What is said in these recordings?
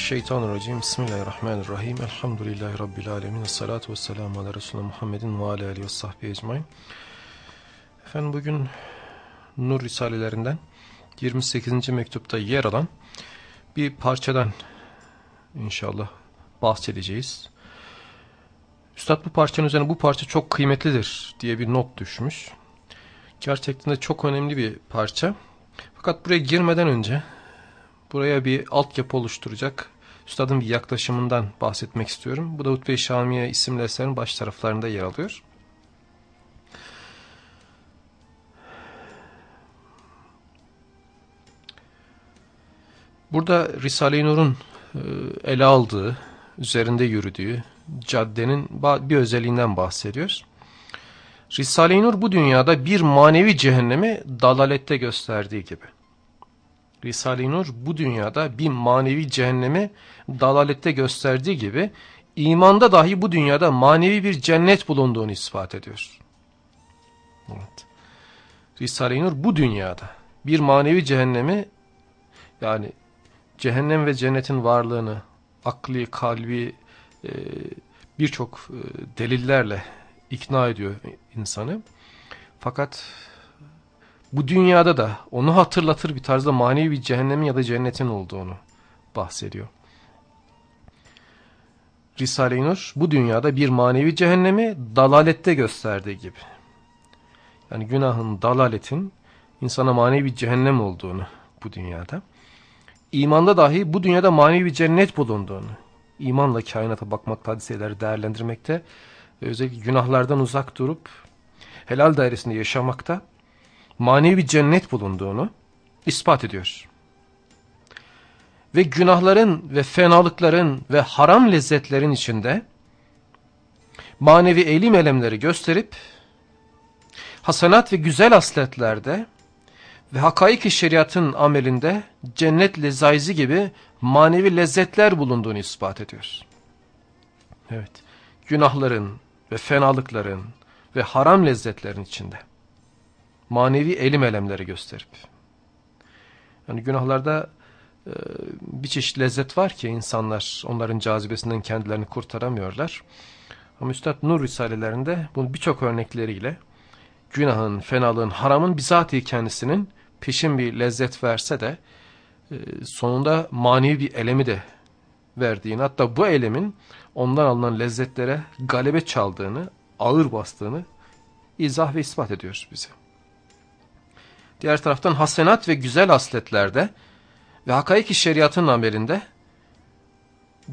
Euzubillahimineşşeytanirracim. Bismillahirrahmanirrahim. Elhamdülillahi Rabbil alemin. Salatu vesselamu ala Resulü Muhammedin ve ala aleyhi ve sahbihi ecmain. Efendim bugün Nur Risalelerinden 28. mektupta yer alan bir parçadan inşallah bahsedeceğiz. Üstad bu parçanın üzerine bu parça çok kıymetlidir diye bir not düşmüş. Gerçekten de çok önemli bir parça. Fakat buraya girmeden önce buraya bir altyapı oluşturacak üstadın bir yaklaşımından bahsetmek istiyorum. Bu da Hutbe-i Şamiye isimli eserin baş taraflarında yer alıyor. Burada Risale-i Nur'un e, ele aldığı, üzerinde yürüdüğü caddenin bir özelliğinden bahsediyoruz. Risale-i Nur bu dünyada bir manevi cehennemi dalalette gösterdiği gibi. Risale-i Nur bu dünyada bir manevi cehennemi dalalette gösterdiği gibi imanda dahi bu dünyada manevi bir cennet bulunduğunu ispat ediyor. Evet. Risale-i Nur bu dünyada bir manevi cehennemi yani cehennem ve cennetin varlığını akli, kalbi e, birçok e, delillerle ikna ediyor insanı. Fakat bu dünyada da onu hatırlatır bir tarzda manevi bir cehennemin ya da cennetin olduğunu bahsediyor. Risale-i Nur bu dünyada bir manevi cehennemi dalalette gösterdiği gibi. Yani günahın, dalaletin insana manevi bir cehennem olduğunu bu dünyada. İmanda dahi bu dünyada manevi bir cennet bulunduğunu, imanla kainata bakmakta, hadiseleri değerlendirmekte özellikle günahlardan uzak durup helal dairesinde yaşamakta manevi cennet bulunduğunu ispat ediyor. Ve günahların ve fenalıkların ve haram lezzetlerin içinde manevi elim elemleri gösterip hasanat ve güzel asletlerde ve hakaik şeriatın amelinde cennet lezaizi gibi manevi lezzetler bulunduğunu ispat ediyor. Evet, günahların ve fenalıkların ve haram lezzetlerin içinde manevi elim elemleri gösterip. Yani günahlarda e, bir çeşit lezzet var ki insanlar onların cazibesinden kendilerini kurtaramıyorlar. Ama Üstad Nur Risalelerinde bunun birçok örnekleriyle günahın, fenalığın, haramın bizatihi kendisinin peşin bir lezzet verse de e, sonunda manevi bir elemi de verdiğini hatta bu elemin ondan alınan lezzetlere galebe çaldığını, ağır bastığını izah ve ispat ediyor bize. Diğer taraftan hasenat ve güzel asletlerde ve hakaiki şeriatın amelinde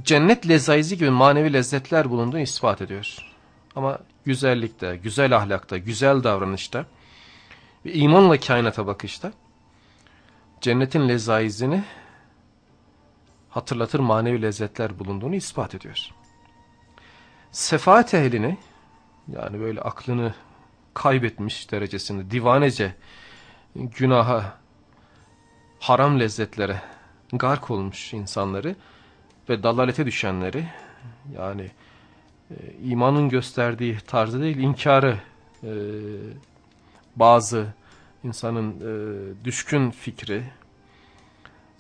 cennet lezaizi gibi manevi lezzetler bulunduğunu ispat ediyor. Ama güzellikte, güzel ahlakta, güzel davranışta ve imanla kainata bakışta cennetin lezaizini hatırlatır manevi lezzetler bulunduğunu ispat ediyor. Sefaat ehlini yani böyle aklını kaybetmiş derecesinde divanece günaha, haram lezzetlere gark olmuş insanları ve dalalete düşenleri yani e, imanın gösterdiği tarzı değil inkarı e, bazı insanın e, düşkün fikri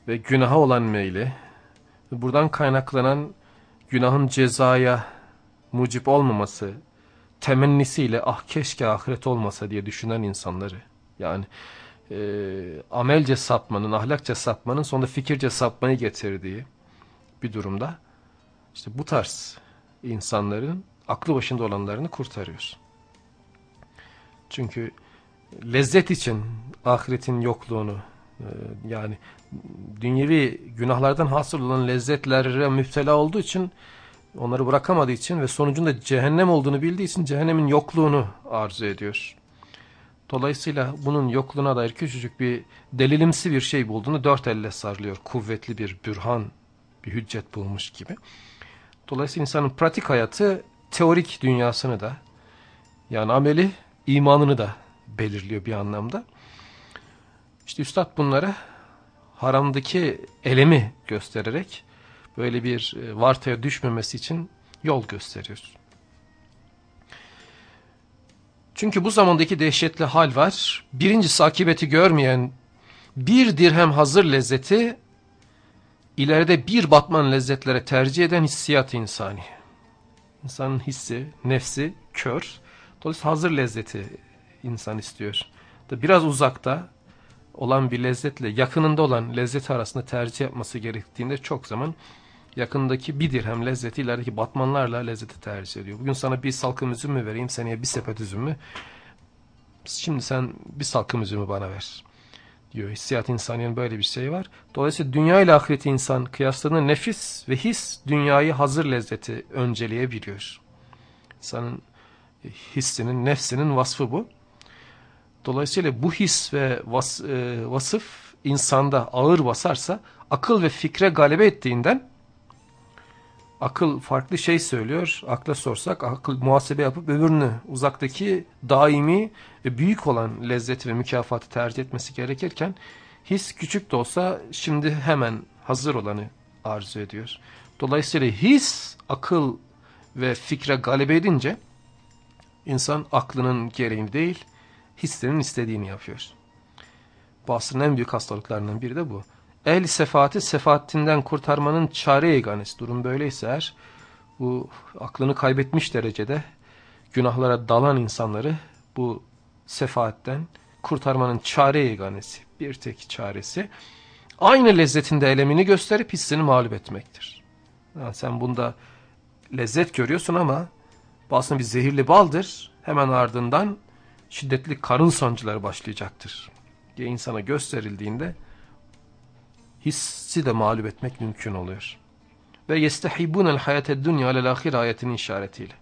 ve günaha olan meyli buradan kaynaklanan günahın cezaya mucip olmaması temennisiyle ah keşke ahiret olmasa diye düşünen insanları yani e, amelce sapmanın, ahlakça sapmanın sonunda fikirce sapmayı getirdiği bir durumda işte bu tarz insanların aklı başında olanlarını kurtarıyor. Çünkü lezzet için ahiretin yokluğunu e, yani dünyevi günahlardan hasıl olan lezzetlere müptela olduğu için onları bırakamadığı için ve sonucunda cehennem olduğunu bildiği için cehennemin yokluğunu arzu ediyor. Dolayısıyla bunun yokluğuna dair küçücük bir delilimsi bir şey bulduğunu dört elle sarılıyor. Kuvvetli bir bürhan, bir hüccet bulmuş gibi. Dolayısıyla insanın pratik hayatı teorik dünyasını da yani ameli imanını da belirliyor bir anlamda. İşte üstad bunlara haramdaki elemi göstererek böyle bir e, vartaya düşmemesi için yol gösteriyor. Çünkü bu zamandaki dehşetli hal var. Birincisi akibeti görmeyen bir dirhem hazır lezzeti ileride bir batman lezzetlere tercih eden hissiyat insani. İnsanın hissi, nefsi kör. Dolayısıyla hazır lezzeti insan istiyor. Biraz uzakta olan bir lezzetle yakınında olan lezzeti arasında tercih yapması gerektiğinde çok zaman yakındaki bir dirhem lezzeti ilerideki batmanlarla lezzeti tercih ediyor. Bugün sana bir salkım üzüm mü vereyim, seneye bir sepet üzüm mü? Şimdi sen bir salkım üzümü bana ver diyor. Hissiyat insaniyenin böyle bir şey var. Dolayısıyla dünya ile ahireti insan kıyasladığında nefis ve his dünyayı hazır lezzeti önceleyebiliyor. İnsanın hissinin, nefsinin vasfı bu. Dolayısıyla bu his ve vas, e, vasıf insanda ağır basarsa akıl ve fikre galebe ettiğinden akıl farklı şey söylüyor. Akla sorsak akıl muhasebe yapıp öbürünü uzaktaki daimi ve büyük olan lezzeti ve mükafatı tercih etmesi gerekirken his küçük de olsa şimdi hemen hazır olanı arzu ediyor. Dolayısıyla his akıl ve fikre galebe edince insan aklının gereğini değil hislerinin istediğini yapıyor. Bu en büyük hastalıklarından biri de bu. El sefaati sefaatinden kurtarmanın çare yeganesi. Durum böyleyse eğer bu aklını kaybetmiş derecede günahlara dalan insanları bu sefaatten kurtarmanın çare yeganesi. Bir tek çaresi aynı lezzetinde elemini gösterip hissini mağlup etmektir. Yani sen bunda lezzet görüyorsun ama bu aslında bir zehirli baldır. Hemen ardından şiddetli karın sancıları başlayacaktır diye insana gösterildiğinde hissi de mağlup etmek mümkün oluyor. Ve yestehibunel hayate dünya alel ahir ayetinin işaretiyle.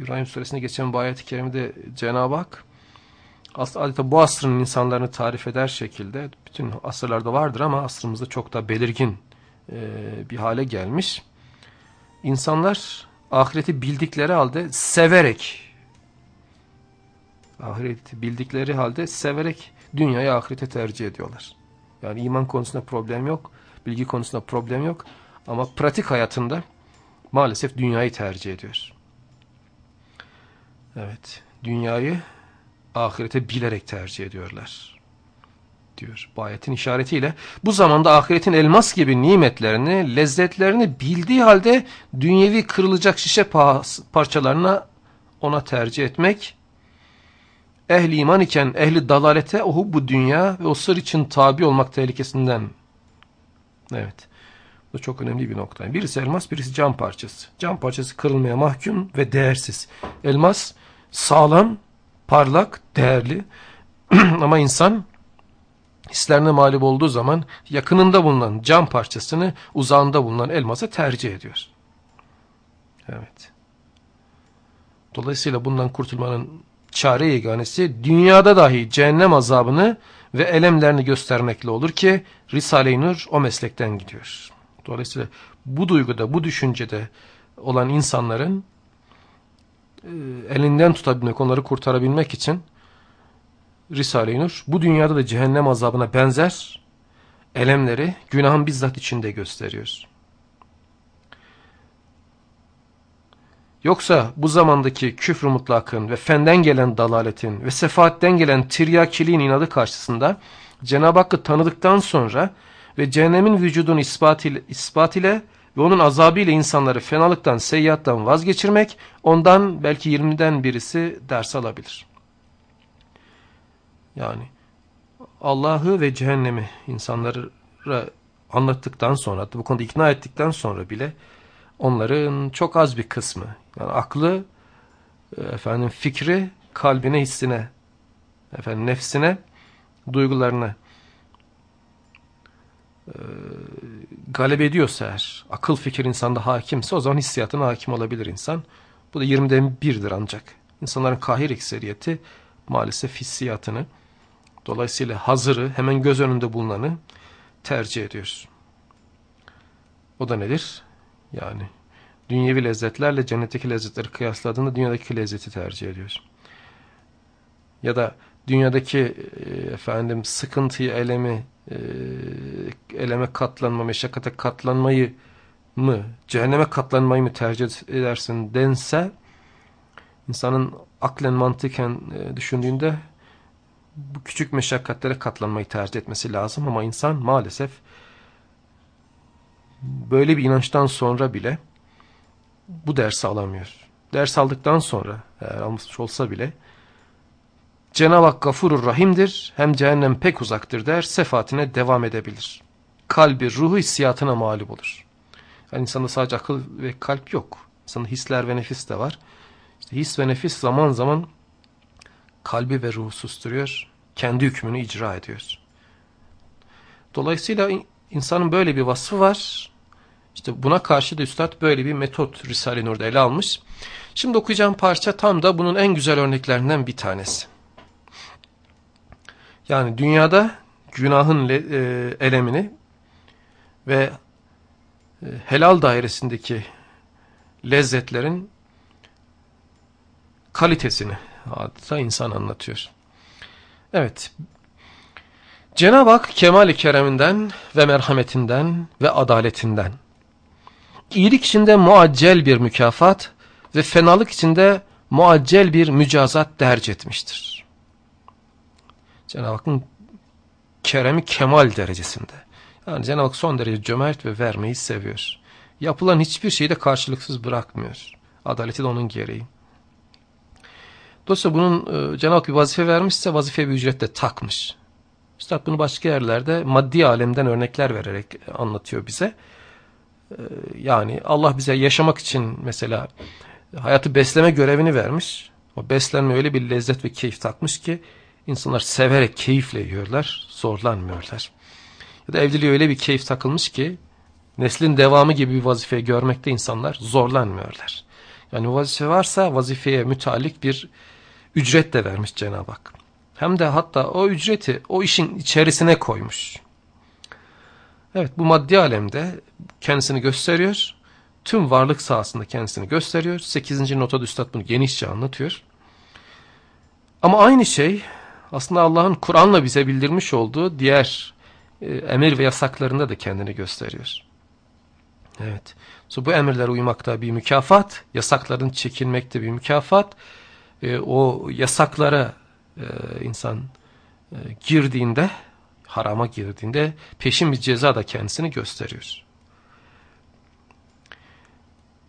İbrahim suresine geçen bu ayet-i kerimede Cenab-ı Hak adeta bu asrın insanlarını tarif eder şekilde bütün asırlarda vardır ama asrımızda çok da belirgin e, bir hale gelmiş. İnsanlar ahireti bildikleri halde severek ahireti bildikleri halde severek dünyayı ahirete tercih ediyorlar. Yani iman konusunda problem yok, bilgi konusunda problem yok ama pratik hayatında maalesef dünyayı tercih ediyor. Evet, dünyayı ahirete bilerek tercih ediyorlar. Diyor bu ayetin işaretiyle. Bu zamanda ahiretin elmas gibi nimetlerini, lezzetlerini bildiği halde dünyevi kırılacak şişe parçalarına ona tercih etmek ehli iman iken ehli dalalete o bu dünya ve o sır için tabi olmak tehlikesinden. Evet. Bu çok önemli bir nokta. Birisi elmas, birisi cam parçası. Cam parçası kırılmaya mahkum ve değersiz. Elmas sağlam, parlak, değerli. Ama insan hislerine mağlup olduğu zaman yakınında bulunan cam parçasını uzağında bulunan elmasa tercih ediyor. Evet. Dolayısıyla bundan kurtulmanın çare yeganesi dünyada dahi cehennem azabını ve elemlerini göstermekle olur ki Risale-i Nur o meslekten gidiyor. Dolayısıyla bu duyguda, bu düşüncede olan insanların e, elinden tutabilmek, onları kurtarabilmek için Risale-i Nur bu dünyada da cehennem azabına benzer elemleri günahın bizzat içinde gösteriyor. Yoksa bu zamandaki küfrü mutlakın ve fenden gelen dalaletin ve sefaatten gelen tiryakiliğin inadı karşısında Cenab-ı Hakk'ı tanıdıktan sonra ve cehennemin vücudunu ispat ile, ispat ile ve onun azabıyla insanları fenalıktan, seyyiattan vazgeçirmek ondan belki 20'den birisi ders alabilir. Yani Allah'ı ve cehennemi insanlara anlattıktan sonra, bu konuda ikna ettikten sonra bile onların çok az bir kısmı yani aklı e, efendim fikri kalbine hissine efendim nefsine duygularına e, galebe ediyorsa eğer akıl fikir insanda hakimse o zaman hissiyatına hakim olabilir insan. Bu da 20'den birdir ancak. İnsanların kahir ekseriyeti maalesef hissiyatını dolayısıyla hazırı hemen göz önünde bulunanı tercih ediyor. O da nedir? Yani dünyevi lezzetlerle cennetteki lezzetleri kıyasladığında dünyadaki lezzeti tercih ediyoruz. Ya da dünyadaki e, efendim sıkıntıyı, elemi, e, eleme katlanma, meşakkate katlanmayı mı, cehenneme katlanmayı mı tercih edersin dense, insanın aklen mantıken e, düşündüğünde bu küçük meşakkatlere katlanmayı tercih etmesi lazım ama insan maalesef böyle bir inançtan sonra bile bu dersi alamıyor. Ders aldıktan sonra eğer almış olsa bile Cenab-ı Hak gafurur rahimdir hem cehennem pek uzaktır der sefatine devam edebilir. Kalbi ruhu hissiyatına mağlup olur. Yani insanda sadece akıl ve kalp yok. İnsanda hisler ve nefis de var. İşte his ve nefis zaman zaman kalbi ve ruhu susturuyor. Kendi hükmünü icra ediyor. Dolayısıyla insanın böyle bir vasfı var. İşte buna karşı da Üstad böyle bir metot Risale-i Nur'da ele almış. Şimdi okuyacağım parça tam da bunun en güzel örneklerinden bir tanesi. Yani dünyada günahın e, elemini ve e, helal dairesindeki lezzetlerin kalitesini adeta insan anlatıyor. Evet. Cenab-ı Hak kemali kereminden ve merhametinden ve adaletinden iyilik içinde muaccel bir mükafat ve fenalık içinde muaccel bir mücazat derc etmiştir. Cenab-ı Hakk'ın keremi kemal derecesinde. Yani Cenab-ı Hak son derece cömert ve vermeyi seviyor. Yapılan hiçbir şeyi de karşılıksız bırakmıyor. Adaleti de onun gereği. Dolayısıyla bunun e, Cenab-ı Hak bir vazife vermişse vazife bir ücret de takmış. Üstad bunu başka yerlerde maddi alemden örnekler vererek anlatıyor bize. E, yani Allah bize yaşamak için mesela hayatı besleme görevini vermiş. O beslenme öyle bir lezzet ve keyif takmış ki insanlar severek keyifle yiyorlar, zorlanmıyorlar. Ya da evliliğe öyle bir keyif takılmış ki neslin devamı gibi bir vazife görmekte insanlar zorlanmıyorlar. Yani vazife varsa vazifeye mütalik bir ücret de vermiş Cenab-ı Hak. Hem de hatta o ücreti o işin içerisine koymuş. Evet bu maddi alemde kendisini gösteriyor. Tüm varlık sahasında kendisini gösteriyor. 8. notada Üstad bunu genişçe anlatıyor. Ama aynı şey aslında Allah'ın Kur'an'la bize bildirmiş olduğu diğer e, emir ve yasaklarında da kendini gösteriyor. Evet. So, bu emirlere uymakta bir mükafat, yasakların çekilmekte bir mükafat. E, o yasaklara e, insan e, girdiğinde, harama girdiğinde peşin bir ceza da kendisini gösteriyor.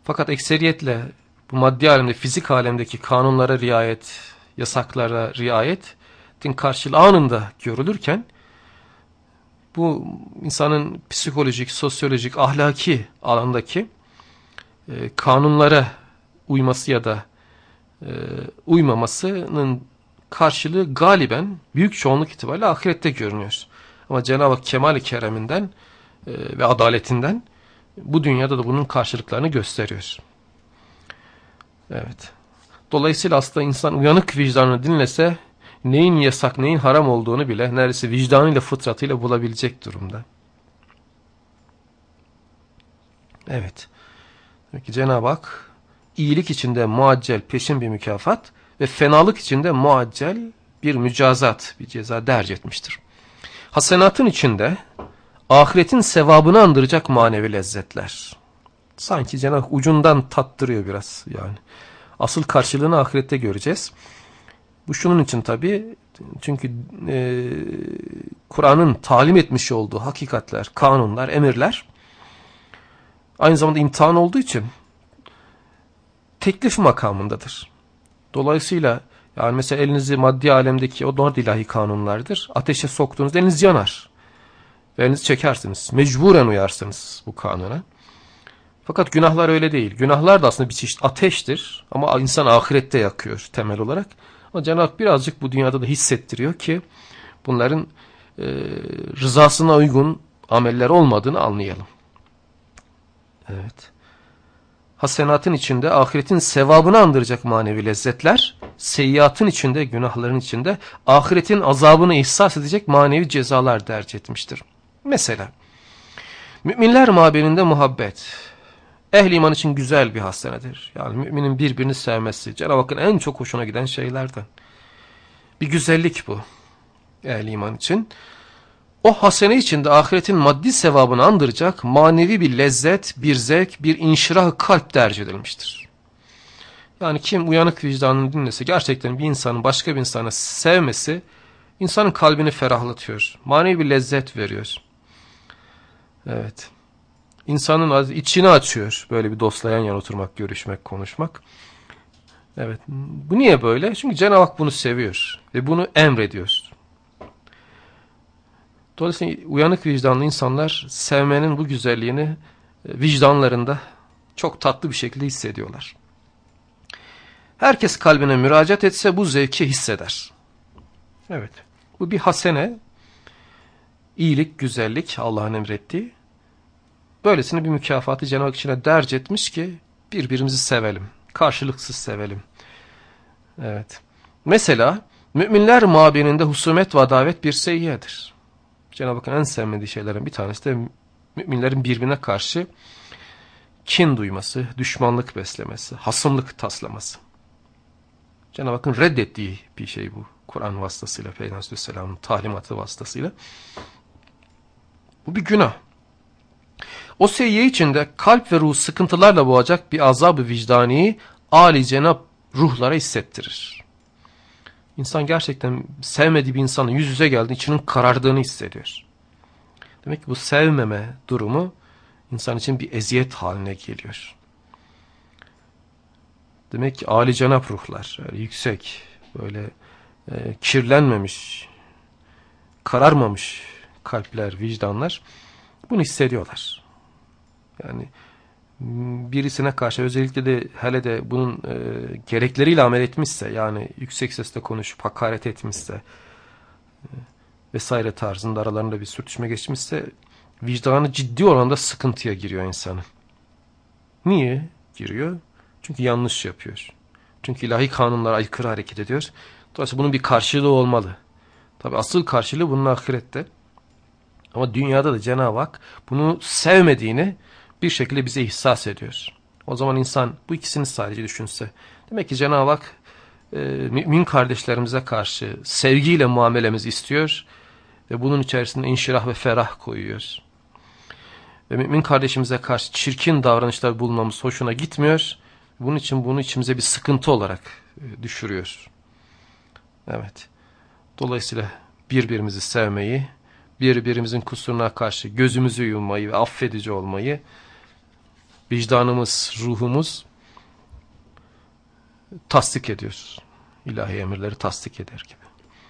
Fakat ekseriyetle bu maddi alemde, fizik alemdeki kanunlara riayet, yasaklara riayetin karşılığı anında görülürken bu insanın psikolojik, sosyolojik, ahlaki alandaki e, kanunlara uyması ya da e, uymamasının karşılığı galiben büyük çoğunluk itibariyle ahirette görünüyor. Ama Cenab-ı Hak kemal kereminden e, ve adaletinden bu dünyada da bunun karşılıklarını gösteriyor. Evet. Dolayısıyla aslında insan uyanık vicdanını dinlese neyin yasak neyin haram olduğunu bile neredeyse vicdanıyla fıtratıyla bulabilecek durumda. Evet. Peki Cenab-ı Hak iyilik içinde muaccel peşin bir mükafat ve fenalık içinde muaccel bir mücazat, bir ceza derc etmiştir. Hasenatın içinde ahiretin sevabını andıracak manevi lezzetler. Sanki Cenab-ı ucundan tattırıyor biraz yani. Asıl karşılığını ahirette göreceğiz. Bu şunun için tabi çünkü e, Kur'an'ın talim etmiş olduğu hakikatler, kanunlar, emirler aynı zamanda imtihan olduğu için teklif makamındadır. Dolayısıyla yani mesela elinizi maddi alemdeki o dört ilahi kanunlardır. Ateşe soktuğunuzda eliniz yanar. Ve elinizi çekersiniz. Mecburen uyarsınız bu kanuna. Fakat günahlar öyle değil. Günahlar da aslında bir çeşit ateştir. Ama insan ahirette yakıyor temel olarak. Ama Cenab-ı Hak birazcık bu dünyada da hissettiriyor ki bunların e, rızasına uygun ameller olmadığını anlayalım. Evet. Hasenatın içinde ahiretin sevabını andıracak manevi lezzetler, seyyiatın içinde, günahların içinde ahiretin azabını ihsas edecek manevi cezalar derc etmiştir. Mesela, müminler mabininde muhabbet, ehli iman için güzel bir hasenedir. Yani müminin birbirini sevmesi, Cenab-ı Hakk'ın en çok hoşuna giden şeylerden. Bir güzellik bu, ehli iman için o hasene içinde ahiretin maddi sevabını andıracak manevi bir lezzet, bir zevk, bir inşirah kalp tercih edilmiştir. Yani kim uyanık vicdanını dinlese gerçekten bir insanın başka bir insanı sevmesi insanın kalbini ferahlatıyor. Manevi bir lezzet veriyor. Evet. insanın içini açıyor. Böyle bir dostla yan yana oturmak, görüşmek, konuşmak. Evet. Bu niye böyle? Çünkü Cenab-ı Hak bunu seviyor ve bunu emrediyor. Dolayısıyla uyanık vicdanlı insanlar sevmenin bu güzelliğini e, vicdanlarında çok tatlı bir şekilde hissediyorlar. Herkes kalbine müracaat etse bu zevki hisseder. Evet. Bu bir hasene, iyilik, güzellik Allah'ın emrettiği. Böylesine bir mükafatı Cenab-ı Hak içine derc etmiş ki birbirimizi sevelim. Karşılıksız sevelim. Evet. Mesela müminler mabininde husumet ve davet bir seyyiyedir. Cenab-ı Hakk'ın en sevmediği şeylerin bir tanesi de müminlerin birbirine karşı kin duyması, düşmanlık beslemesi, hasımlık taslaması. Cenab-ı Hakk'ın reddettiği bir şey bu. Kur'an vasıtasıyla, Peygamber Aleyhisselam'ın talimatı vasıtasıyla. Bu bir günah. O seyyiye içinde kalp ve ruh sıkıntılarla boğacak bir azab-ı vicdani âli cenab ruhlara hissettirir. İnsan gerçekten sevmediği bir insanın yüz yüze geldiğinde içinin karardığını hissediyor. Demek ki bu sevmeme durumu insan için bir eziyet haline geliyor. Demek ki âli cenap ruhlar, yani yüksek, böyle e, kirlenmemiş, kararmamış kalpler, vicdanlar bunu hissediyorlar. Yani birisine karşı özellikle de hele de bunun e, gerekleriyle amel etmişse yani yüksek sesle konuşup hakaret etmişse e, vesaire tarzında aralarında bir sürtüşme geçmişse vicdanı ciddi oranda sıkıntıya giriyor insanın. Niye giriyor? Çünkü yanlış yapıyor. Çünkü ilahi kanunlara aykırı hareket ediyor. Dolayısıyla bunun bir karşılığı olmalı. Tabi asıl karşılığı bunun ahirette. Ama dünyada da Cenab-ı Hak bunu sevmediğini bir şekilde bize ihsas ediyor. O zaman insan bu ikisini sadece düşünse. Demek ki Cenab-ı Hak e, mümin kardeşlerimize karşı sevgiyle muamelemizi istiyor. Ve bunun içerisinde inşirah ve ferah koyuyor. Ve mümin kardeşimize karşı çirkin davranışlar bulmamız hoşuna gitmiyor. Bunun için bunu içimize bir sıkıntı olarak e, düşürüyor. Evet. Dolayısıyla birbirimizi sevmeyi, birbirimizin kusuruna karşı gözümüzü yummayı ve affedici olmayı vicdanımız, ruhumuz tasdik ediyor. İlahi emirleri tasdik eder gibi.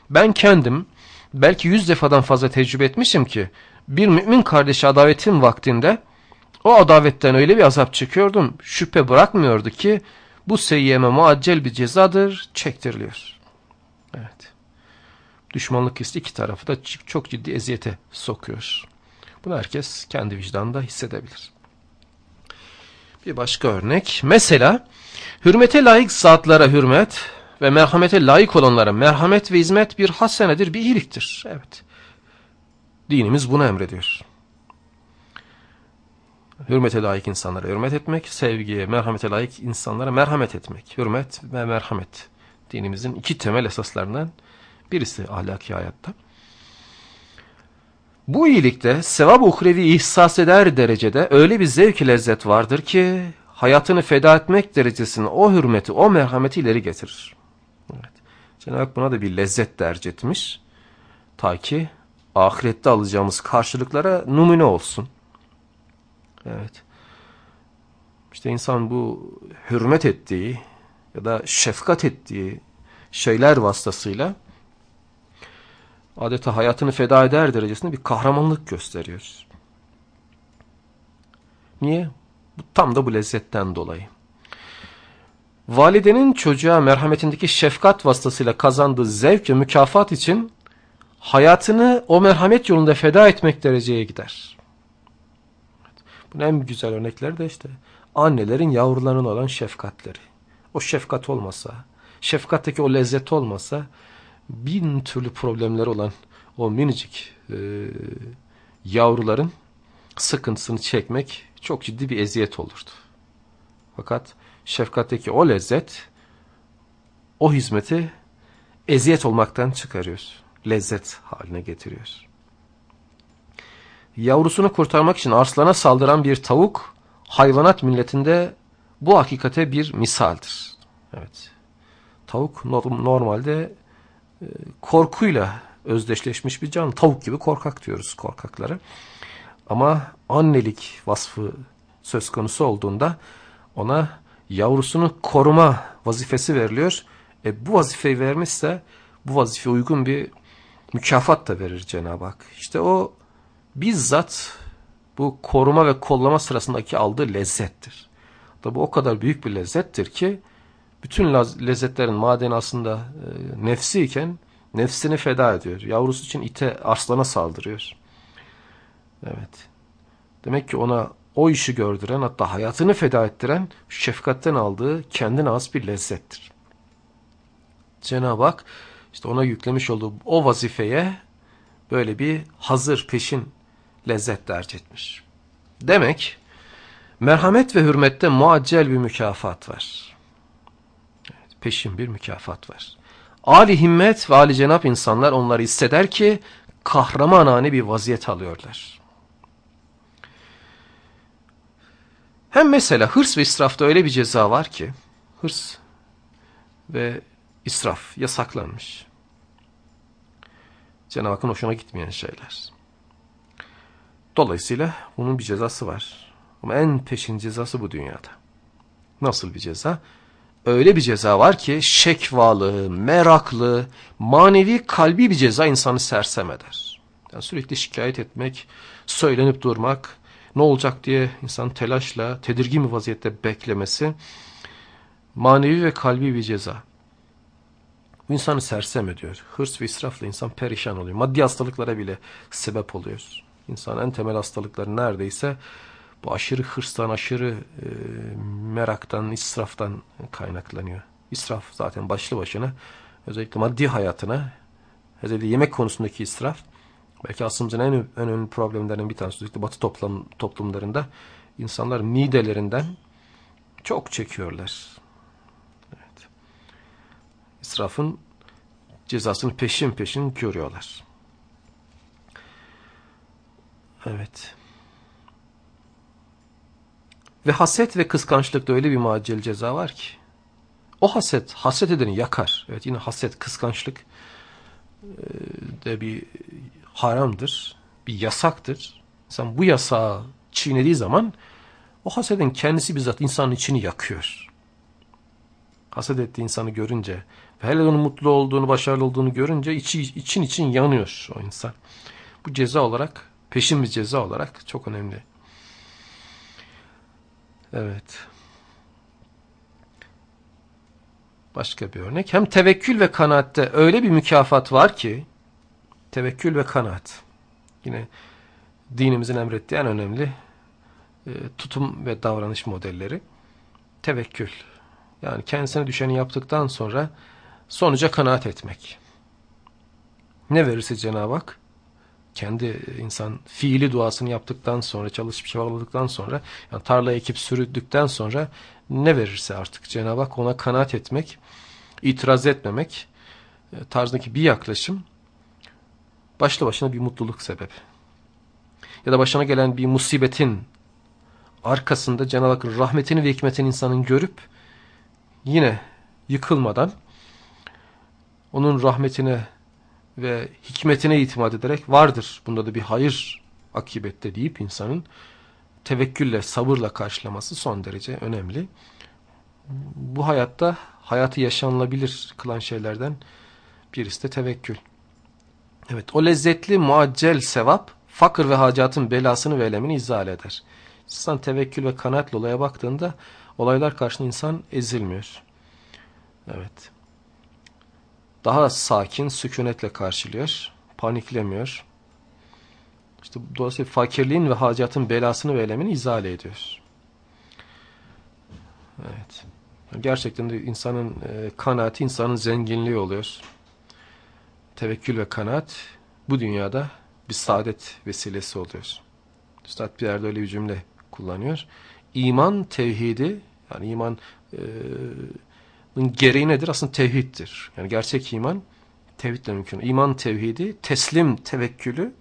Ben kendim belki yüz defadan fazla tecrübe etmişim ki bir mümin kardeşi adavetin vaktinde o adavetten öyle bir azap çekiyordum. Şüphe bırakmıyordu ki bu seyyeme muaccel bir cezadır, çektiriliyor. Evet. Düşmanlık hissi iki tarafı da çok ciddi eziyete sokuyor. Bunu herkes kendi vicdanında hissedebilir. Bir başka örnek. Mesela hürmete layık zatlara hürmet ve merhamete layık olanlara merhamet ve hizmet bir hasenedir, bir iyiliktir. Evet. Dinimiz bunu emrediyor. Hürmete layık insanlara hürmet etmek, sevgiye, merhamete layık insanlara merhamet etmek. Hürmet ve merhamet. Dinimizin iki temel esaslarından birisi ahlaki hayatta. Bu iyilikte sevap uhrevi ihsas eder derecede öyle bir zevk lezzet vardır ki hayatını feda etmek derecesinde o hürmeti, o merhameti ileri getirir. Evet. Cenab-ı Hak buna da bir lezzet derc etmiş. Ta ki ahirette alacağımız karşılıklara numune olsun. Evet. İşte insan bu hürmet ettiği ya da şefkat ettiği şeyler vasıtasıyla adeta hayatını feda eder derecesinde bir kahramanlık gösteriyor. Niye? Tam da bu lezzetten dolayı. Validenin çocuğa merhametindeki şefkat vasıtasıyla kazandığı zevk ve mükafat için hayatını o merhamet yolunda feda etmek dereceye gider. Bunun en güzel örnekleri de işte annelerin yavrularına olan şefkatleri. O şefkat olmasa, şefkatteki o lezzet olmasa bin türlü problemleri olan o minicik e, yavruların sıkıntısını çekmek çok ciddi bir eziyet olurdu. Fakat şefkatteki o lezzet o hizmeti eziyet olmaktan çıkarıyor. Lezzet haline getiriyor. Yavrusunu kurtarmak için arslana saldıran bir tavuk hayvanat milletinde bu hakikate bir misaldir. Evet. Tavuk normalde korkuyla özdeşleşmiş bir can. Tavuk gibi korkak diyoruz korkakları. Ama annelik vasfı söz konusu olduğunda ona yavrusunu koruma vazifesi veriliyor. E bu vazifeyi vermişse bu vazife uygun bir mükafat da verir Cenab-ı Hak. İşte o bizzat bu koruma ve kollama sırasındaki aldığı lezzettir. Tabi o kadar büyük bir lezzettir ki bütün lezzetlerin madeni aslında e, nefsi iken nefsini feda ediyor. Yavrusu için ite aslana saldırıyor. Evet. Demek ki ona o işi gördüren hatta hayatını feda ettiren şefkatten aldığı kendine az bir lezzettir. Cenab-ı Hak işte ona yüklemiş olduğu o vazifeye böyle bir hazır peşin lezzet tercih etmiş. Demek merhamet ve hürmette muaccel bir mükafat var. Peşin bir mükafat var. Ali himmet ve Ali cenap insanlar onları hisseder ki kahramanane bir vaziyet alıyorlar. Hem mesela hırs ve israfta öyle bir ceza var ki hırs ve israf yasaklanmış. Cenab-ı Hakk'ın hoşuna gitmeyen şeyler. Dolayısıyla bunun bir cezası var. Ama en peşin cezası bu dünyada. Nasıl bir ceza? Öyle bir ceza var ki şekvalı, meraklı, manevi, kalbi bir ceza insanı sersem eder. Yani sürekli şikayet etmek, söylenip durmak, ne olacak diye insan telaşla, tedirgin bir vaziyette beklemesi, manevi ve kalbi bir ceza. İnsanı sersem ediyor. Hırs ve israfla insan perişan oluyor. Maddi hastalıklara bile sebep oluyor. İnsanın en temel hastalıkları neredeyse bu aşırı hırstan, aşırı e, meraktan, israftan kaynaklanıyor. İsraf zaten başlı başına özellikle maddi hayatına, özellikle yemek konusundaki israf belki aslımızın en, en önemli problemlerinden bir tanesi özellikle batı toplum, toplumlarında insanlar midelerinden çok çekiyorlar. Evet. İsrafın cezasını peşin peşin görüyorlar. Evet. Ve haset ve kıskançlıkta öyle bir muaccel ceza var ki. O haset, haset edeni yakar. Evet yine haset, kıskançlık de bir haramdır, bir yasaktır. Sen bu yasağı çiğnediği zaman o hasedin kendisi bizzat insanın içini yakıyor. Haset ettiği insanı görünce ve hele onun mutlu olduğunu, başarılı olduğunu görünce içi, için için yanıyor o insan. Bu ceza olarak, peşin bir ceza olarak çok önemli. Evet. Başka bir örnek. Hem tevekkül ve kanaatte öyle bir mükafat var ki tevekkül ve kanaat. Yine dinimizin emrettiği en önemli e, tutum ve davranış modelleri. Tevekkül. Yani kendisine düşeni yaptıktan sonra sonuca kanaat etmek. Ne verirse Cenab-ı Hak kendi insan fiili duasını yaptıktan sonra çalışıp çabaladıktan sonra yani tarla ekip sürüdükten sonra ne verirse artık Cenab-ı Hak ona kanaat etmek, itiraz etmemek e, tarzındaki bir yaklaşım başlı başına bir mutluluk sebebi. Ya da başına gelen bir musibetin arkasında Cenab-ı Hakk'ın rahmetini ve hikmetini insanın görüp yine yıkılmadan onun rahmetine ve hikmetine itimat ederek vardır. Bunda da bir hayır akibette deyip insanın tevekkülle, sabırla karşılaması son derece önemli. Bu hayatta hayatı yaşanılabilir kılan şeylerden birisi de tevekkül. Evet, o lezzetli muaccel sevap fakir ve hacatın belasını ve elemini izale eder. İnsan tevekkül ve kanaatle olaya baktığında olaylar karşısında insan ezilmiyor. Evet daha sakin, sükunetle karşılıyor. Paniklemiyor. İşte dolayısıyla fakirliğin ve hacatın belasını ve elemini izale ediyor. Evet. Gerçekten de insanın e, kanaati, insanın zenginliği oluyor. Tevekkül ve kanaat bu dünyada bir saadet vesilesi oluyor. Üstad bir yerde öyle bir cümle kullanıyor. İman, tevhidi, yani iman e, bunun gereği nedir? Aslında tevhiddir. Yani gerçek iman tevhidle mümkün. İman tevhidi, teslim tevekkülü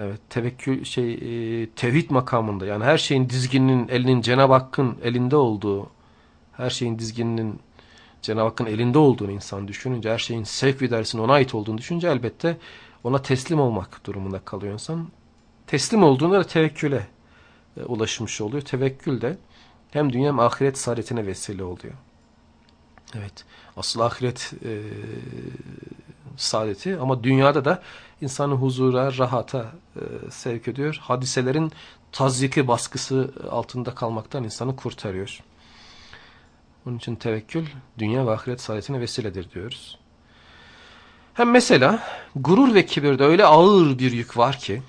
Evet, tevekkül şey e, tevhid makamında yani her şeyin dizgininin elinin Cenab-ı Hakk'ın elinde olduğu, her şeyin dizgininin Cenab-ı Hakk'ın elinde olduğunu insan düşününce, her şeyin sevk dersinin ona ait olduğunu düşününce elbette ona teslim olmak durumunda kalıyor insan. Teslim olduğunda da tevekküle e, ulaşmış oluyor. Tevekkül de hem dünya hem ahiret saadetine vesile oluyor. Evet. Asıl ahiret e, saadeti ama dünyada da insanı huzura, rahata e, sevk ediyor. Hadiselerin tazyiki baskısı altında kalmaktan insanı kurtarıyor. Onun için tevekkül dünya ve ahiret saadetine vesiledir diyoruz. Hem mesela gurur ve kibirde öyle ağır bir yük var ki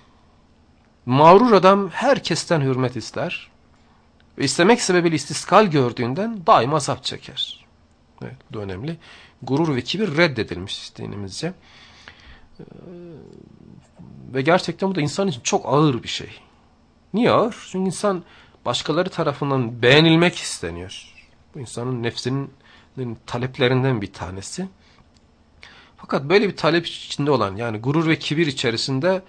mağrur adam herkesten hürmet ister ve istemek sebebiyle istiskal gördüğünden daima azap çeker. Evet, bu önemli. Gurur ve kibir reddedilmiş dinimizce. Ee, ve gerçekten bu da insan için çok ağır bir şey. Niye ağır? Çünkü insan başkaları tarafından beğenilmek isteniyor. Bu insanın nefsinin taleplerinden bir tanesi. Fakat böyle bir talep içinde olan yani gurur ve kibir içerisinde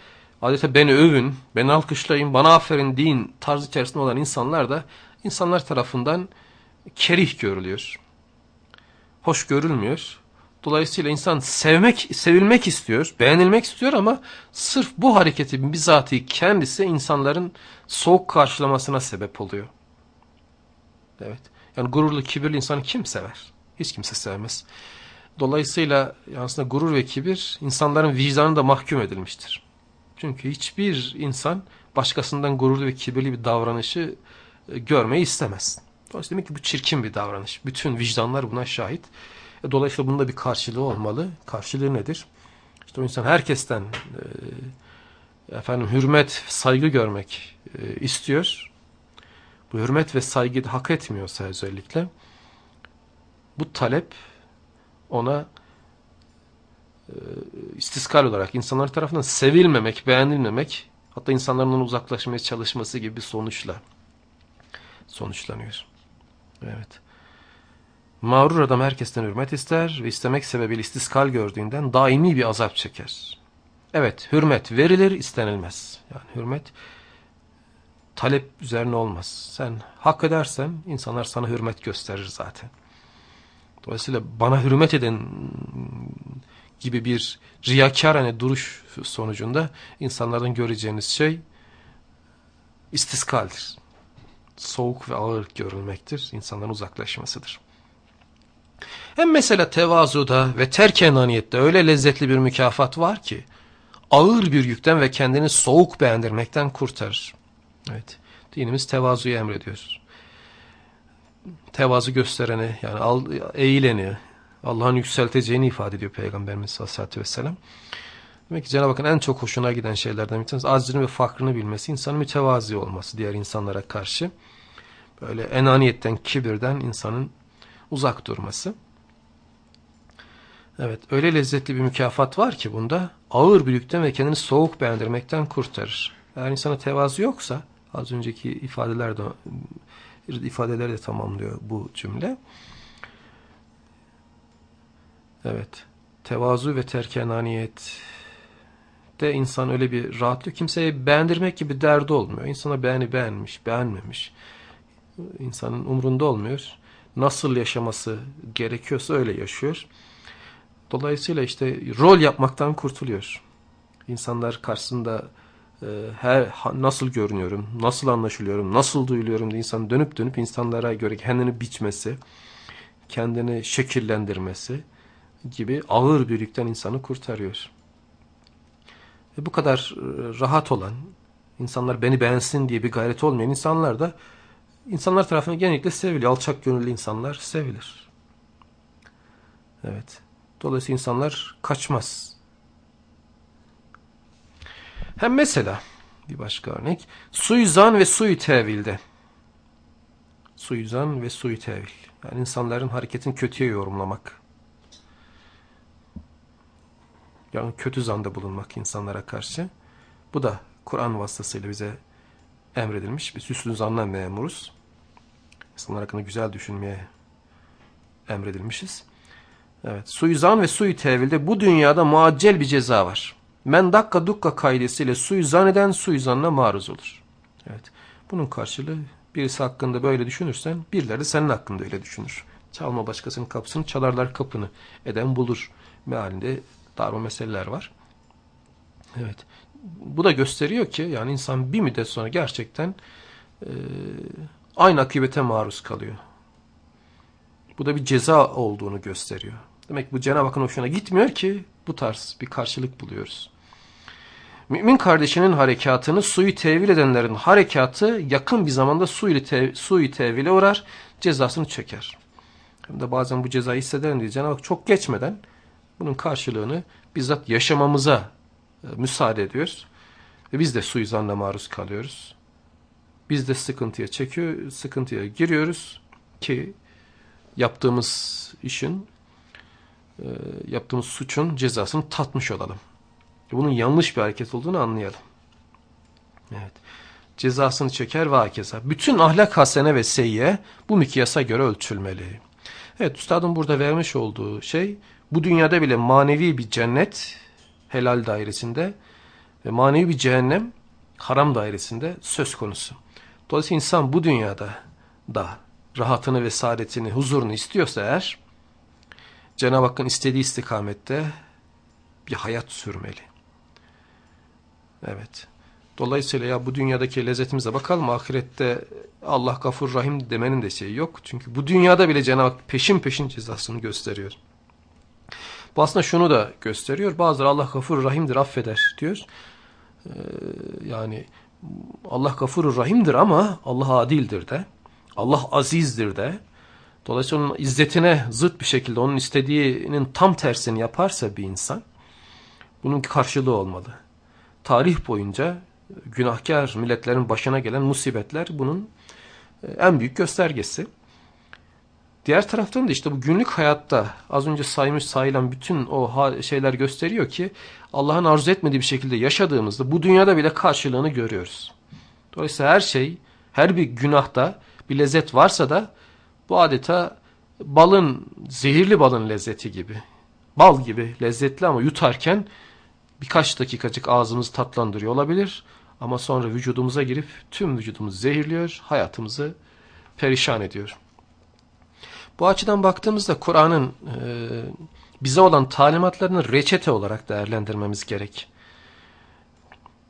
adeta beni övün, beni alkışlayın, bana aferin deyin tarzı içerisinde olan insanlar da insanlar tarafından kerih görülüyor. Hoş görülmüyor. Dolayısıyla insan sevmek, sevilmek istiyor, beğenilmek istiyor ama sırf bu hareketin bizatihi kendisi insanların soğuk karşılamasına sebep oluyor. Evet. Yani gururlu, kibirli insanı kim sever? Hiç kimse sevmez. Dolayısıyla aslında gurur ve kibir insanların vicdanı da mahkum edilmiştir. Çünkü hiçbir insan başkasından gururlu ve kibirli bir davranışı e, görmeyi istemez. Dolayısıyla demek ki bu çirkin bir davranış. Bütün vicdanlar buna şahit. E, dolayısıyla bunda bir karşılığı olmalı. Karşılığı nedir? İşte o insan herkesten e, efendim hürmet, saygı görmek istiyor. Bu hürmet ve saygı hak etmiyorsa özellikle bu talep ona istiskal olarak insanlar tarafından sevilmemek, beğenilmemek hatta insanların uzaklaşmaya çalışması gibi bir sonuçla sonuçlanıyor. Evet. Mağrur adam herkesten hürmet ister ve istemek sebebiyle istiskal gördüğünden daimi bir azap çeker. Evet, hürmet verilir, istenilmez. Yani hürmet talep üzerine olmaz. Sen hak edersen insanlar sana hürmet gösterir zaten. Dolayısıyla bana hürmet eden gibi bir riyakar hani duruş sonucunda insanlardan göreceğiniz şey istiskaldir. Soğuk ve ağır görülmektir. İnsanların uzaklaşmasıdır. Hem mesela tevazuda ve terk enaniyette öyle lezzetli bir mükafat var ki ağır bir yükten ve kendini soğuk beğendirmekten kurtarır. Evet. Dinimiz tevazuyu emrediyor tevazu göstereni yani eğileni Allah'ın yükselteceğini ifade ediyor Peygamberimiz Aleyhisselatü Vesselam. Demek ki Cenab-ı Hakk'ın en çok hoşuna giden şeylerden bir tanesi aczini ve fakrını bilmesi, insanın mütevazi olması diğer insanlara karşı. Böyle enaniyetten, kibirden insanın uzak durması. Evet, öyle lezzetli bir mükafat var ki bunda ağır bir yükten ve kendini soğuk beğendirmekten kurtarır. Eğer insana tevazu yoksa, az önceki ifadelerde ifadeleri de tamamlıyor bu cümle. Evet. Tevazu ve terkenaniyet de insan öyle bir rahatlıyor. Kimseye beğendirmek gibi derdi olmuyor. İnsana beğeni beğenmiş, beğenmemiş. İnsanın umrunda olmuyor. Nasıl yaşaması gerekiyorsa öyle yaşıyor. Dolayısıyla işte rol yapmaktan kurtuluyor. İnsanlar karşısında e, her nasıl görünüyorum, nasıl anlaşılıyorum, nasıl duyuluyorum diye insan dönüp dönüp insanlara göre kendini biçmesi, kendini şekillendirmesi gibi ağır bir yükten insanı kurtarıyor. Ve bu kadar e, rahat olan, insanlar beni beğensin diye bir gayret olmayan insanlar da insanlar tarafından genellikle seviliyor. Alçak gönüllü insanlar sevilir. Evet. Dolayısıyla insanlar kaçmaz. Hem mesela bir başka örnek suizan ve suyu tevilde. Suizan ve suyu tevil. Yani insanların hareketini kötüye yorumlamak. Yani kötü zanda bulunmak insanlara karşı. Bu da Kur'an vasıtasıyla bize emredilmiş. Biz hüsnü zanla memuruz. İnsanlar hakkında güzel düşünmeye emredilmişiz. Evet, suizan ve suyu tevilde bu dünyada muaccel bir ceza var. Men dakka dukka kaidesiyle suizan eden suizanına maruz olur. Evet. Bunun karşılığı birisi hakkında böyle düşünürsen birileri de senin hakkında öyle düşünür. Çalma başkasının kapısını çalarlar kapını eden bulur mealinde darma meseleler var. Evet. bu da gösteriyor ki yani insan bir müddet sonra gerçekten e, aynı akıbete maruz kalıyor. Bu da bir ceza olduğunu gösteriyor. Demek bu Cenab-ı Hakk'ın hoşuna gitmiyor ki bu tarz bir karşılık buluyoruz. Mümin kardeşinin harekatını suyu tevil edenlerin harekatı yakın bir zamanda suyu, tev suyu tevile uğrar, cezasını çeker. Hem de bazen bu cezayı hisseden diye Cenab-ı Hak çok geçmeden bunun karşılığını bizzat yaşamamıza e, müsaade ediyoruz. Ve biz de suizanla maruz kalıyoruz. Biz de sıkıntıya çekiyor, sıkıntıya giriyoruz ki yaptığımız işin, e, yaptığımız suçun cezasını tatmış olalım. Bunun yanlış bir hareket olduğunu anlayalım. Evet. Cezasını çeker ve. Bütün ahlak hasene ve seyye bu mikyasa göre ölçülmeli. Evet üstadın burada vermiş olduğu şey bu dünyada bile manevi bir cennet helal dairesinde ve manevi bir cehennem haram dairesinde söz konusu. Dolayısıyla insan bu dünyada da rahatını ve saadetini, huzurunu istiyorsa eğer Cenab-ı Hakk'ın istediği istikamette bir hayat sürmeli. Evet. Dolayısıyla ya bu dünyadaki lezzetimize bakalım ahirette Allah gafur rahim demenin de şeyi yok. Çünkü bu dünyada bile Cenab-ı Hak peşin peşin cezasını gösteriyor. Bu aslında şunu da gösteriyor. Bazıları Allah gafur rahimdir affeder diyor. Ee, yani Allah gafur rahimdir ama Allah adildir de. Allah azizdir de. Dolayısıyla onun izzetine zıt bir şekilde onun istediğinin tam tersini yaparsa bir insan bunun karşılığı olmalı. Tarih boyunca günahkar milletlerin başına gelen musibetler bunun e, en büyük göstergesi. Diğer taraftan da işte bu günlük hayatta az önce saymış sayılan bütün o şeyler gösteriyor ki Allah'ın arzu etmediği bir şekilde yaşadığımızda bu dünyada bile karşılığını görüyoruz. Dolayısıyla her şey, her bir günahta bir lezzet varsa da bu adeta balın, zehirli balın lezzeti gibi. Bal gibi lezzetli ama yutarken birkaç dakikacık ağzımızı tatlandırıyor olabilir. Ama sonra vücudumuza girip tüm vücudumuzu zehirliyor, hayatımızı perişan ediyor. Bu açıdan baktığımızda Kur'an'ın e, bize olan talimatlarını reçete olarak değerlendirmemiz gerek.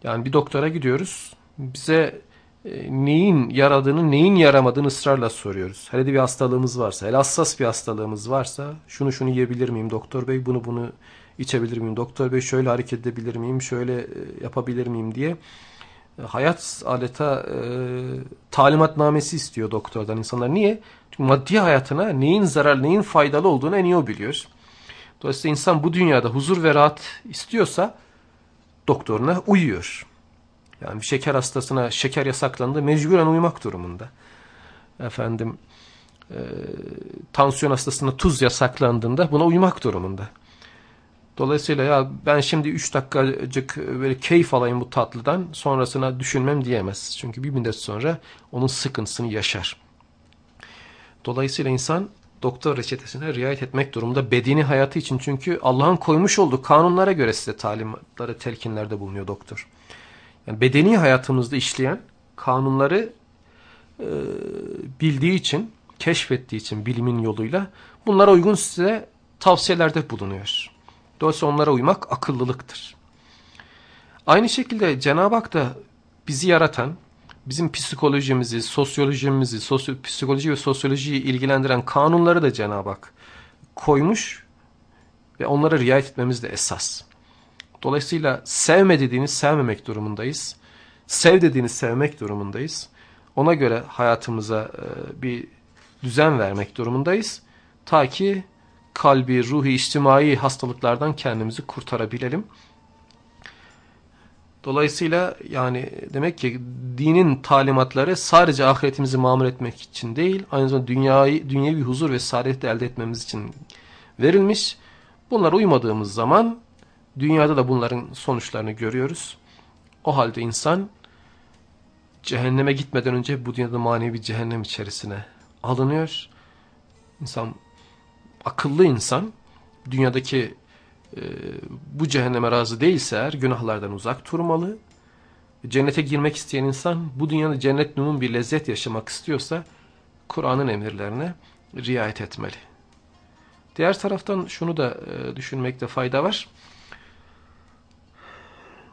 Yani bir doktora gidiyoruz, bize e, neyin yaradığını, neyin yaramadığını ısrarla soruyoruz. Hele de bir hastalığımız varsa, hele hassas bir hastalığımız varsa, şunu şunu yiyebilir miyim doktor bey, bunu bunu içebilir miyim, doktor bey şöyle hareket edebilir miyim, şöyle e, yapabilir miyim diye hayat adeta e, talimatnamesi istiyor doktordan insanlar. Niye? Maddi hayatına neyin zarar, neyin faydalı olduğunu en iyi o biliyor. Dolayısıyla insan bu dünyada huzur ve rahat istiyorsa doktoruna uyuyor. Yani bir şeker hastasına şeker yasaklandı mecburen uyumak durumunda. Efendim e, tansiyon hastasına tuz yasaklandığında buna uyumak durumunda. Dolayısıyla ya ben şimdi 3 dakikacık böyle keyif alayım bu tatlıdan sonrasına düşünmem diyemez. Çünkü bir müddet sonra onun sıkıntısını yaşar. Dolayısıyla insan doktor reçetesine riayet etmek durumunda bedeni hayatı için çünkü Allah'ın koymuş olduğu kanunlara göre size talimatları, telkinlerde bulunuyor doktor. Yani bedeni hayatımızda işleyen kanunları e, bildiği için, keşfettiği için bilimin yoluyla bunlara uygun size tavsiyelerde bulunuyor. Dolayısıyla onlara uymak akıllılıktır. Aynı şekilde Cenab-ı Hak da bizi yaratan, bizim psikolojimizi, sosyolojimizi, sosyo psikoloji ve sosyolojiyi ilgilendiren kanunları da Cenab-ı Hak koymuş ve onlara riayet etmemiz de esas. Dolayısıyla sevme dediğini sevmemek durumundayız. Sev dediğini sevmek durumundayız. Ona göre hayatımıza e, bir düzen vermek durumundayız. Ta ki kalbi, ruhi, içtimai hastalıklardan kendimizi kurtarabilelim. Dolayısıyla yani demek ki dinin talimatları sadece ahiretimizi mamur etmek için değil, aynı zamanda dünyayı, dünyevi huzur ve saadet elde etmemiz için verilmiş. Bunlara uymadığımız zaman dünyada da bunların sonuçlarını görüyoruz. O halde insan cehenneme gitmeden önce bu dünyada manevi cehennem içerisine alınıyor. İnsan akıllı insan dünyadaki e, bu cehenneme razı değilse eğer günahlardan uzak durmalı. Cennete girmek isteyen insan bu dünyada cennet numun bir lezzet yaşamak istiyorsa Kur'an'ın emirlerine riayet etmeli. Diğer taraftan şunu da e, düşünmekte fayda var.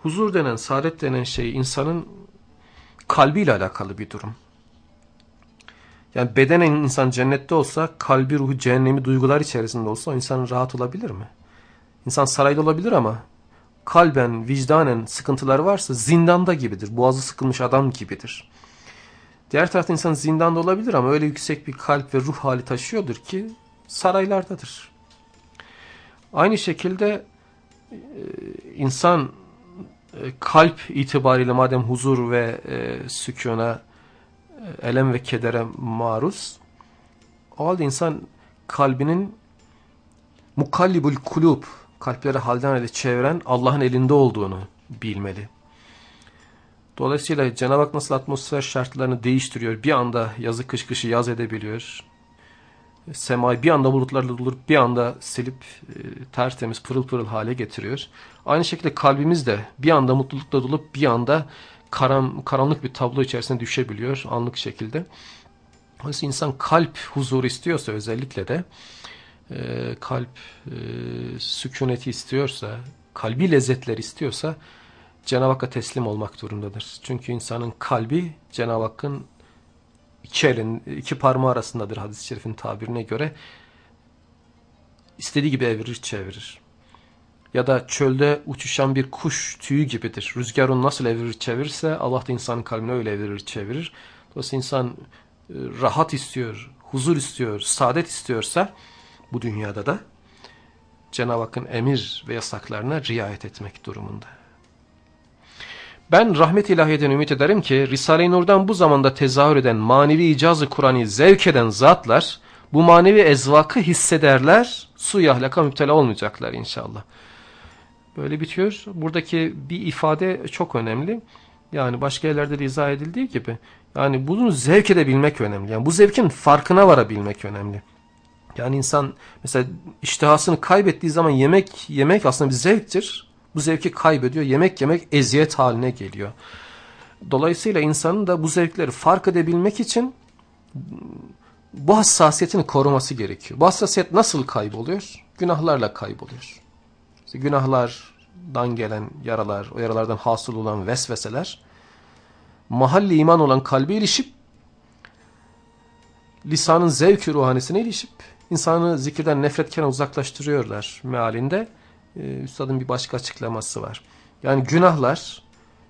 huzur denen, saadet denen şey insanın kalbiyle alakalı bir durum. Yani bedenen insan cennette olsa, kalbi ruhu cehennemi duygular içerisinde olsa o insan rahat olabilir mi? İnsan sarayda olabilir ama kalben, vicdanen sıkıntılar varsa zindanda gibidir. Boğazı sıkılmış adam gibidir. Diğer tarafta insan zindanda olabilir ama öyle yüksek bir kalp ve ruh hali taşıyordur ki saraylardadır. Aynı şekilde e, insan e, kalp itibariyle madem huzur ve e, sükuna, elem ve kedere maruz, o halde insan kalbinin mukallibul kulub, kalpleri halden hale çeviren Allah'ın elinde olduğunu bilmeli. Dolayısıyla Cenab-ı Hak nasıl atmosfer şartlarını değiştiriyor, bir anda yazı kış kışı yaz edebiliyor, semayı bir anda bulutlarla doldurup bir anda silip e, tertemiz pırıl pırıl hale getiriyor. Aynı şekilde kalbimiz de bir anda mutlulukla dolup bir anda karam, karanlık bir tablo içerisine düşebiliyor anlık şekilde. Oysa insan kalp huzuru istiyorsa özellikle de e, kalp e, sükuneti istiyorsa, kalbi lezzetler istiyorsa Cenab-ı Hakk'a teslim olmak durumundadır. Çünkü insanın kalbi Cenab-ı Hakk'ın iki elin, iki parmağı arasındadır hadis-i şerifin tabirine göre. İstediği gibi evirir, çevirir. Ya da çölde uçuşan bir kuş tüyü gibidir. Rüzgar onu nasıl evirir, çevirirse Allah da insanın kalbini öyle evirir, çevirir. Dolayısıyla insan e, rahat istiyor, huzur istiyor, saadet istiyorsa bu dünyada da Cenab-ı Hakk'ın emir ve yasaklarına riayet etmek durumunda. Ben rahmet ilahiyeden ümit ederim ki Risale-i Nur'dan bu zamanda tezahür eden manevi icazı Kur'an'ı zevk eden zatlar bu manevi ezvakı hissederler, su yahlaka müptela olmayacaklar inşallah. Böyle bitiyor. Buradaki bir ifade çok önemli. Yani başka yerlerde de izah edildiği gibi. Yani bunu zevk edebilmek önemli. Yani bu zevkin farkına varabilmek önemli. Yani insan mesela iştihasını kaybettiği zaman yemek yemek aslında bir zevktir. Bu zevki kaybediyor. Yemek yemek eziyet haline geliyor. Dolayısıyla insanın da bu zevkleri fark edebilmek için bu hassasiyetini koruması gerekiyor. Bu hassasiyet nasıl kayboluyor? Günahlarla kayboluyor. İşte günahlardan gelen yaralar, o yaralardan hasıl olan vesveseler mahalli iman olan kalbe ilişip lisanın zevk ruhanesine ilişip insanı zikirden nefretkene uzaklaştırıyorlar mealinde. Ee, Üstadın bir başka açıklaması var. Yani günahlar,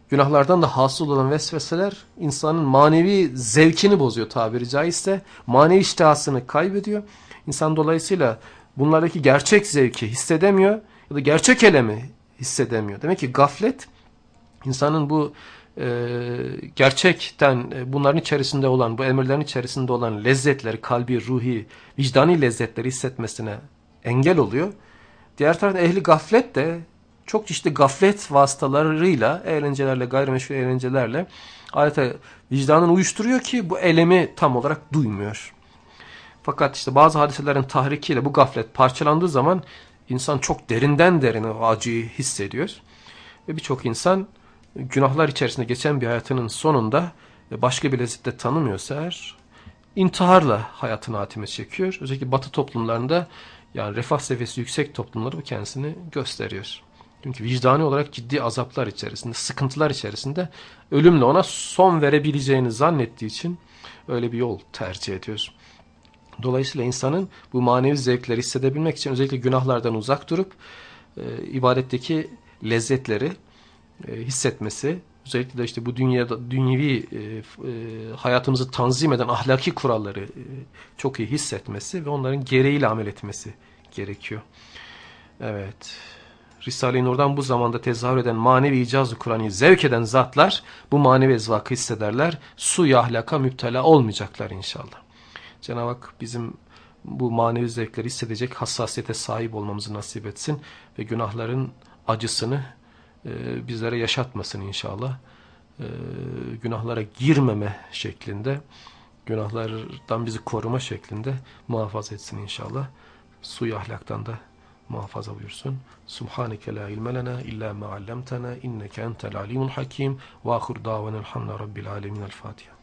günahlardan da hasıl olan vesveseler insanın manevi zevkini bozuyor tabiri caizse. Manevi iştihasını kaybediyor. İnsan dolayısıyla bunlardaki gerçek zevki hissedemiyor ya da gerçek elemi hissedemiyor. Demek ki gaflet insanın bu gerçekten e, bunların içerisinde olan, bu emirlerin içerisinde olan lezzetleri, kalbi, ruhi, vicdani lezzetleri hissetmesine engel oluyor. Diğer taraftan ehli gaflet de çok çeşitli gaflet vasıtalarıyla, eğlencelerle, gayrimeşru eğlencelerle adeta vicdanını uyuşturuyor ki bu elemi tam olarak duymuyor. Fakat işte bazı hadiselerin tahrikiyle bu gaflet parçalandığı zaman insan çok derinden derine acıyı hissediyor. Ve birçok insan günahlar içerisinde geçen bir hayatının sonunda başka bir lezzette tanımıyorsa eğer intiharla hayatını hatime çekiyor. Özellikle batı toplumlarında yani refah seviyesi yüksek toplumları bu kendisini gösteriyor. Çünkü vicdani olarak ciddi azaplar içerisinde, sıkıntılar içerisinde ölümle ona son verebileceğini zannettiği için öyle bir yol tercih ediyor. Dolayısıyla insanın bu manevi zevkleri hissedebilmek için özellikle günahlardan uzak durup e, ibadetteki lezzetleri e, hissetmesi, özellikle de işte bu dünyada dünyevi e, e, hayatımızı tanzim eden ahlaki kuralları çok iyi hissetmesi ve onların gereğiyle amel etmesi gerekiyor. Evet. Risale-i Nur'dan bu zamanda tezahür eden manevi icazı Kur'an'ı zevk eden zatlar bu manevi ezvakı hissederler. Su ahlaka müptela olmayacaklar inşallah. Cenab-ı Hak bizim bu manevi zevkleri hissedecek hassasiyete sahip olmamızı nasip etsin ve günahların acısını e, bizlere yaşatmasın inşallah. E, günahlara girmeme şeklinde, günahlardan bizi koruma şeklinde muhafaza etsin inşallah. Suyu ahlaktan da muhafaza buyursun. Subhaneke la ilme lena illa ma allamtana inneke entel alimul hakim ve ahir davanel hamle rabbil alemin el Fatiha.